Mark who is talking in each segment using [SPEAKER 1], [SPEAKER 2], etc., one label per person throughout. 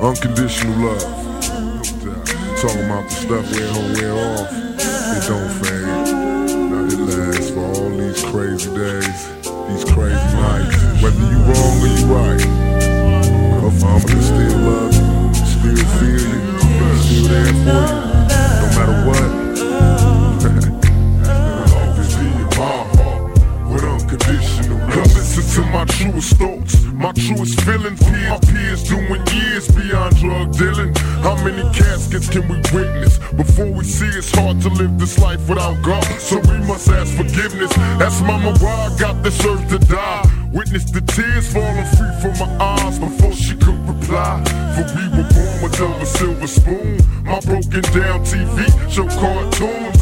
[SPEAKER 1] Unconditional love. Talking about the stuff wear on, wear off. It don't fade. Now it lasts for all these crazy days, these crazy nights. Whether you wrong or you right. Her mama can still love to my truest thoughts, my truest feelings. Peer, my peers doing years beyond drug dealing. How many caskets can we witness before we see it's hard to live this life without God? So we must ask forgiveness. Ask Mama why I got this earth to die. Witness the tears falling free from my eyes before she could reply. For we were born with a silver spoon. My broken down TV show cartoons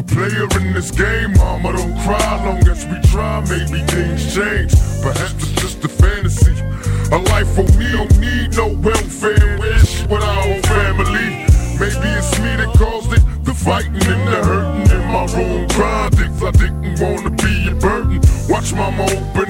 [SPEAKER 1] a player in this game. Mama, don't cry long as we try. Maybe things change. Perhaps it's just a fantasy. A life for me don't need no welfare wish with our family. Maybe it's me that caused it. The fighting and the hurting in my room. Crying things I didn't wanna be a burden. Watch mama open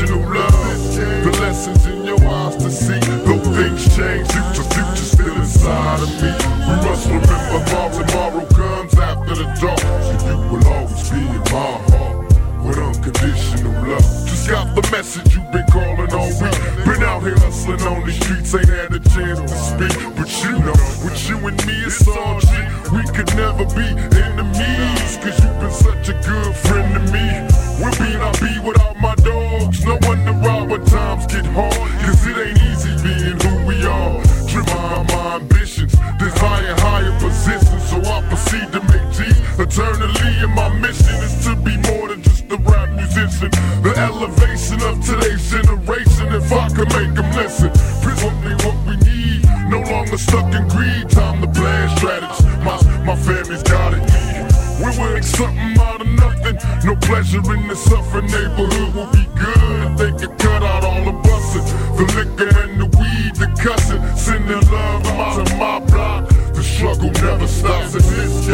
[SPEAKER 1] Unconditional love, the lessons in your eyes to see. Though things change, future, future still inside of me. We must remember how tomorrow comes after the dark. So you will always be in my heart with unconditional love. Just got the message you've been calling all week. Been out here hustling on the streets, ain't had a chance to speak. But you know, with you and me, it's all G. We could never be enemies, cause you've been musician. The elevation of today's generation, if I could make them listen. Presently what we need, no longer stuck in greed. Time to plan strategy. My, my family's got it. We will make something out of nothing. No pleasure in the suffering neighborhood will be good if they could cut out all the busting. The liquor and the weed, the cussing. Sending love out to my block. The struggle never stops in this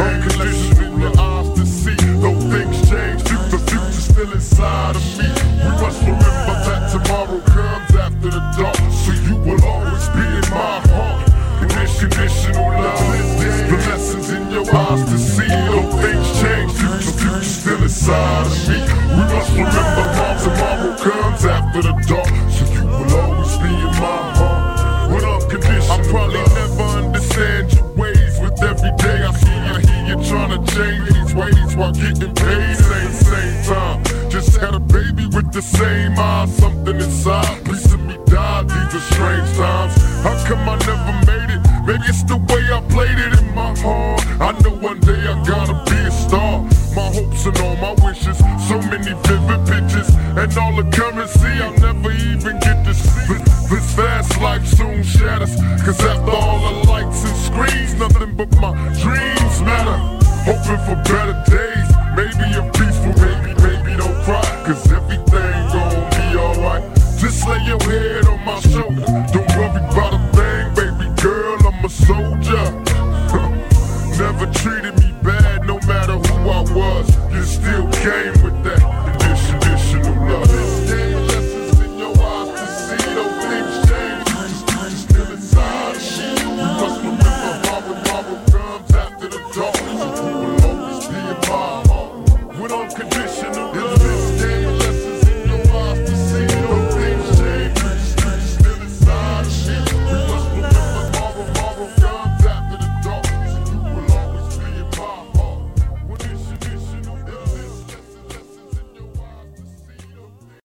[SPEAKER 1] inside of me. We must remember how tomorrow comes after the dark. So you will always be in my heart. With unconditional I probably never understand your ways. With every day I see you, hear you trying to change these ways while getting paid at the same time. Just had a baby with the same eyes, something inside. Please me die, these are strange times. How come I never made it? Maybe it's the way I played it in my heart. I know one day I gotta and all the currency I'll never even get to see. This, this fast life soon shatters, cause after all the lights and screens, nothing but my dreams matter. Hoping for better days, maybe a peaceful, maybe, maybe don't cry, cause everything gon' be alright. Just lay your head on my shoulder, don't worry about a thing, baby girl, I'm a soldier. Never treated me bad, no matter who I was. You still came